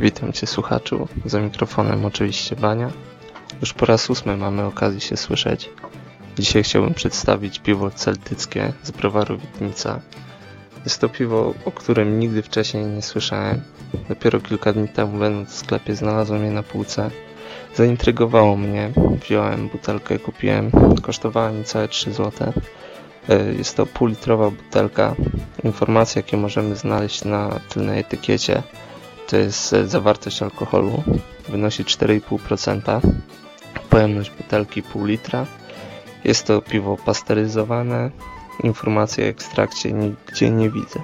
Witam Cię słuchaczu, za mikrofonem oczywiście Bania. Już po raz ósmy mamy okazję się słyszeć. Dzisiaj chciałbym przedstawić piwo celtyckie z browaru Witnica. Jest to piwo, o którym nigdy wcześniej nie słyszałem. Dopiero kilka dni temu będąc w sklepie znalazłem je na półce. Zaintrygowało mnie, wziąłem butelkę, kupiłem, kosztowała niecałe 3 zł. Jest to półlitrowa butelka. Informacje jakie możemy znaleźć na tylnej etykiecie to jest e, zawartość alkoholu, wynosi 4,5%, pojemność butelki pół litra. Jest to piwo pasteryzowane, informacji o ekstrakcie nigdzie nie widzę.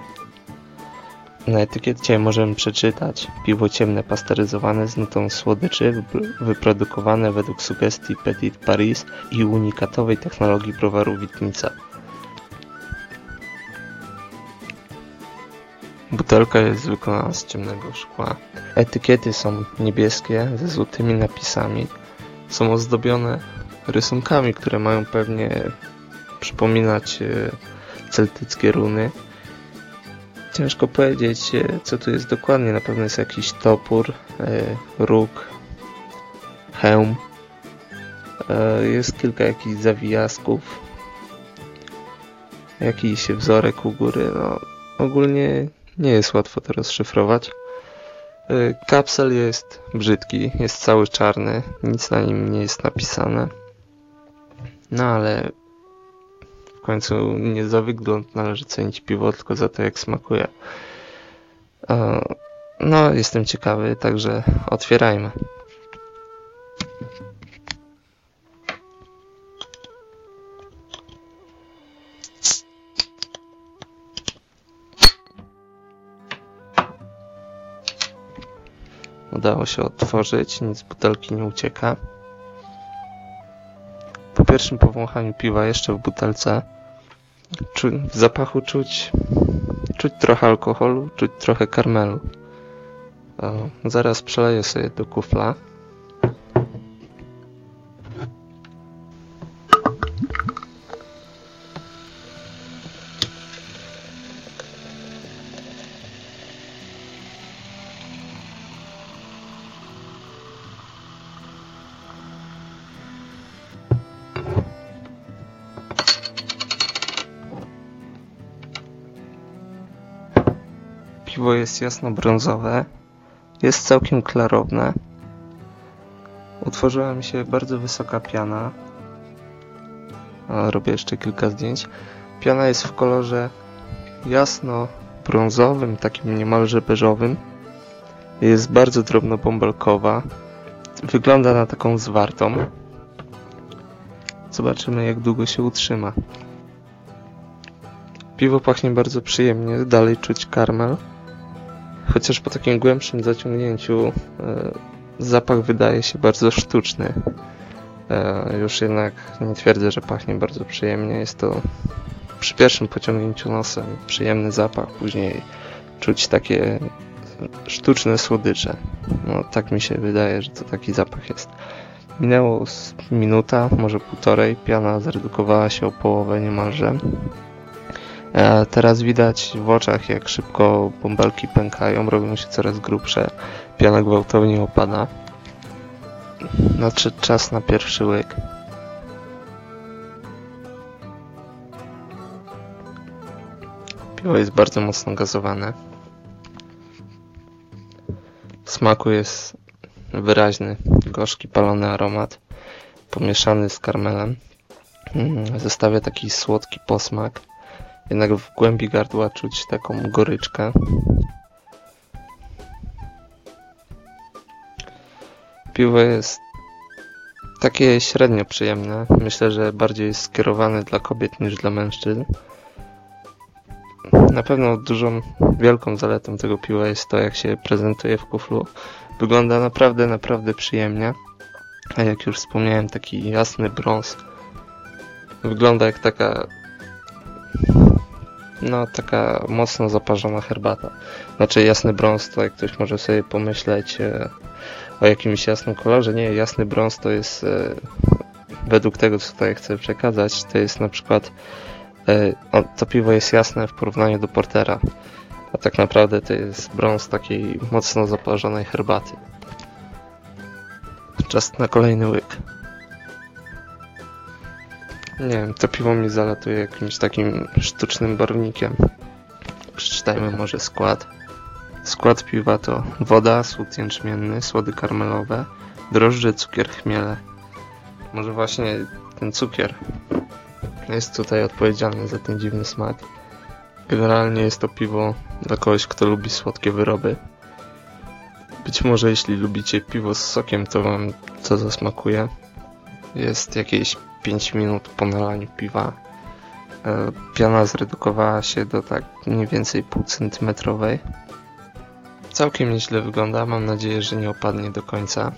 Na etykiecie możemy przeczytać piwo ciemne pasteryzowane z nutą słodyczy wyprodukowane według sugestii Petit Paris i unikatowej technologii browaru Witnica. Butelka jest wykonana z ciemnego szkła. Etykiety są niebieskie ze złotymi napisami. Są ozdobione rysunkami, które mają pewnie przypominać e, celtyckie runy. Ciężko powiedzieć, e, co tu jest dokładnie. Na pewno jest jakiś topór, e, róg, hełm. Jest kilka jakichś zawijasków. Jakiś wzorek u góry. No, ogólnie nie jest łatwo to rozszyfrować. Y, kapsel jest brzydki, jest cały czarny, nic na nim nie jest napisane. No ale w końcu nie za wygląd należy cenić piwo, tylko za to jak smakuje. No, jestem ciekawy, także otwierajmy. Udało się otworzyć, nic z butelki nie ucieka. Po pierwszym powąchaniu piwa jeszcze w butelce w zapachu czuć, czuć trochę alkoholu, czuć trochę karmelu. O, zaraz przeleję sobie do kufla. Piwo jest jasno-brązowe, jest całkiem klarowne. Utworzyła mi się bardzo wysoka piana. robię jeszcze kilka zdjęć. Piana jest w kolorze jasno-brązowym, takim niemalże beżowym. Jest bardzo drobno-bąbelkowa. Wygląda na taką zwartą. Zobaczymy jak długo się utrzyma. Piwo pachnie bardzo przyjemnie, dalej czuć karmel. Chociaż po takim głębszym zaciągnięciu e, zapach wydaje się bardzo sztuczny. E, już jednak nie twierdzę, że pachnie bardzo przyjemnie. Jest to przy pierwszym pociągnięciu nosem przyjemny zapach, później czuć takie sztuczne słodycze. No tak mi się wydaje, że to taki zapach jest. Minęło minuta, może półtorej, piana zredukowała się o połowę niemalże. E, teraz widać w oczach, jak szybko bąbelki pękają, robią się coraz grubsze, piana gwałtownie opada. Nadszedł czas na pierwszy łyk. Piwo jest bardzo mocno gazowane. W smaku jest wyraźny, gorzki, palony aromat, pomieszany z karmelem. Mm, zostawia taki słodki posmak. Jednak w głębi gardła czuć taką goryczkę. Piwo jest takie średnio przyjemne. Myślę, że bardziej skierowane dla kobiet niż dla mężczyzn. Na pewno dużą, wielką zaletą tego piwa jest to, jak się prezentuje w kuflu. Wygląda naprawdę, naprawdę przyjemnie. A jak już wspomniałem, taki jasny brąz. Wygląda jak taka no taka mocno zaparzona herbata. Znaczy jasny brąz to jak ktoś może sobie pomyśleć e, o jakimś jasnym kolorze. Nie, jasny brąz to jest e, według tego co tutaj chcę przekazać, to jest na przykład e, to piwo jest jasne w porównaniu do portera. A tak naprawdę to jest brąz takiej mocno zaparzonej herbaty. Czas na kolejny łyk. Nie wiem, to piwo mi zalatuje jakimś takim sztucznym barwnikiem. Przeczytajmy może skład. Skład piwa to woda, słód jęczmienny, słody karmelowe, drożdże, cukier, chmiele. Może właśnie ten cukier jest tutaj odpowiedzialny za ten dziwny smak. Generalnie jest to piwo dla kogoś, kto lubi słodkie wyroby. Być może jeśli lubicie piwo z sokiem, to wam to zasmakuje. Jest jakieś 5 minut po nalaniu piwa. E, piana zredukowała się do tak mniej więcej pół centymetrowej. Całkiem nieźle wygląda, mam nadzieję, że nie opadnie do końca.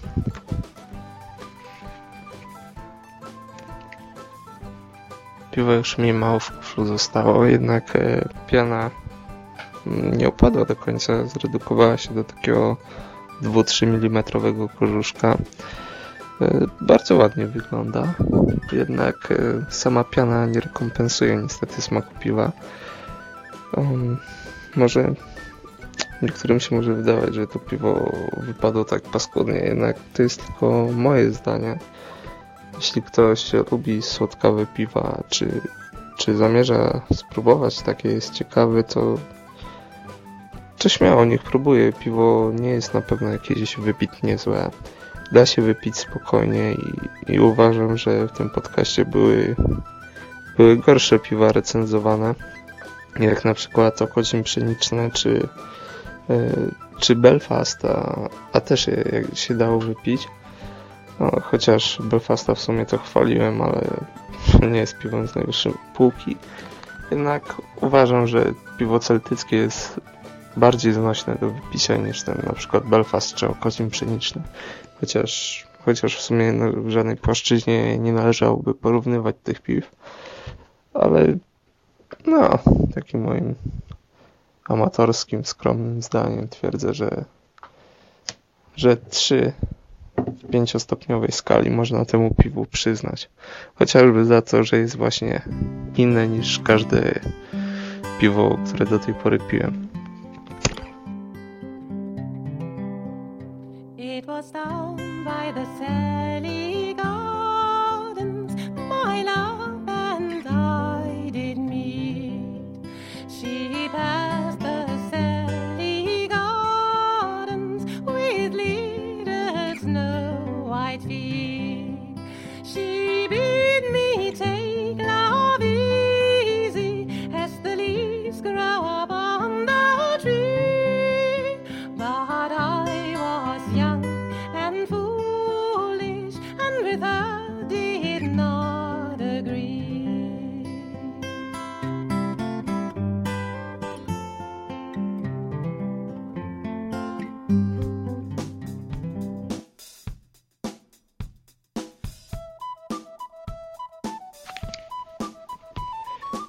Piwo już mi mało w kuflu zostało, jednak e, piana nie opadła do końca, zredukowała się do takiego 2-3 mm korzuszka. E, bardzo ładnie wygląda, jednak e, sama piana nie rekompensuje niestety smaku piwa. Um, może niektórym się może wydawać, że to piwo wypadło tak paskudnie, jednak to jest tylko moje zdanie. Jeśli ktoś lubi słodkawe piwa, czy, czy zamierza spróbować takie, jest ciekawy, to to śmiało, niech próbuje. Piwo nie jest na pewno jakieś wybitnie złe. Da się wypić spokojnie i, i uważam, że w tym podcaście były, były gorsze piwa recenzowane, jak na przykład Okodzin Pszeniczne czy, yy, czy Belfast, a, a też je, się dało wypić. No, chociaż Belfasta w sumie to chwaliłem, ale nie jest piwem z najwyższej półki. Jednak uważam, że piwo celtyckie jest bardziej znośne do wypicia niż ten na przykład Belfast czy Okocim Pszeniczny. Chociaż, chociaż w sumie w żadnej płaszczyźnie nie należałoby porównywać tych piw. Ale no, takim moim amatorskim, skromnym zdaniem twierdzę, że że trzy w pięciostopniowej skali można temu piwu przyznać. Chociażby za to, że jest właśnie inne niż każde piwo, które do tej pory piłem. lost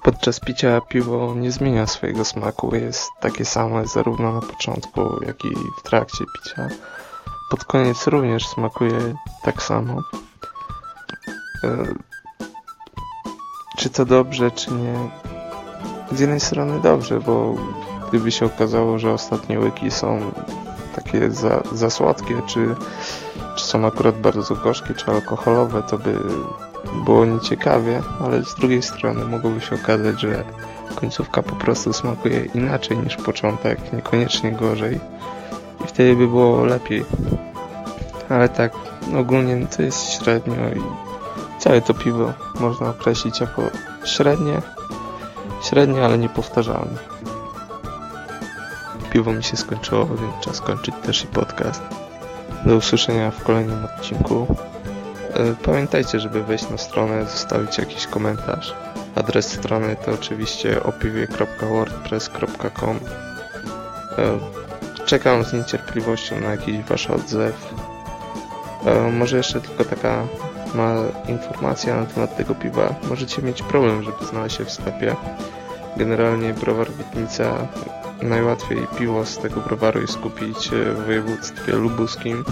Podczas picia piwo nie zmienia swojego smaku, jest takie same zarówno na początku, jak i w trakcie picia. Pod koniec również smakuje tak samo. E, Czy to dobrze, czy nie? Z jednej strony dobrze, bo gdyby się okazało, że ostatnie łyki są takie za, za słodkie, czy, czy są akurat bardzo gorzkie, czy alkoholowe, to by było nieciekawie, ale z drugiej strony mogłoby się okazać, że końcówka po prostu smakuje inaczej niż początek, niekoniecznie gorzej i wtedy by było lepiej. Ale tak, ogólnie to jest średnio i całe to piwo można określić jako średnie, średnie, ale niepowtarzalne. Piwo mi się skończyło, więc czas kończyć też i podcast. Do usłyszenia w kolejnym odcinku. E, Pamiętajcie, żeby wejść na stronę, zostawić jakiś komentarz. Adres strony to oczywiście opiwie.wordpress.com E, Czekam z niecierpliwością na jakiś wasz odzew. E, Może jeszcze tylko taka mała informacja na temat tego piwa. Możecie mieć problem, żeby znaleźć się w sklepie. Generalnie browar Witnica najłatwiej piwo z tego browaru jest kupić e, w województwie lubuskim.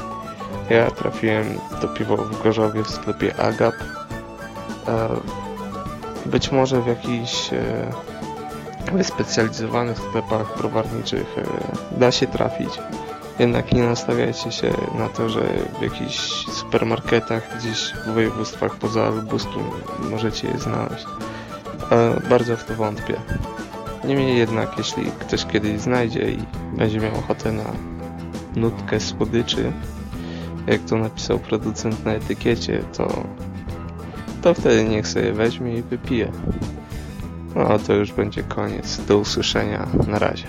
Ja trafiłem to piwo w Gorzowie w sklepie Agap. E, Być może w jakichś e, wyspecjalizowanych sklepach browarniczych da się trafić. Jednak nie nastawiajcie się na to, że w jakichś supermarketach gdzieś w województwach poza lubuskim możecie je znaleźć. Bardzo w to wątpię. Niemniej jednak, jeśli ktoś kiedyś znajdzie i będzie miał ochotę na nutkę słodyczy, jak to napisał producent na etykiecie, to, to wtedy niech sobie weźmie i wypije. No to już będzie koniec. Do usłyszenia. Na razie.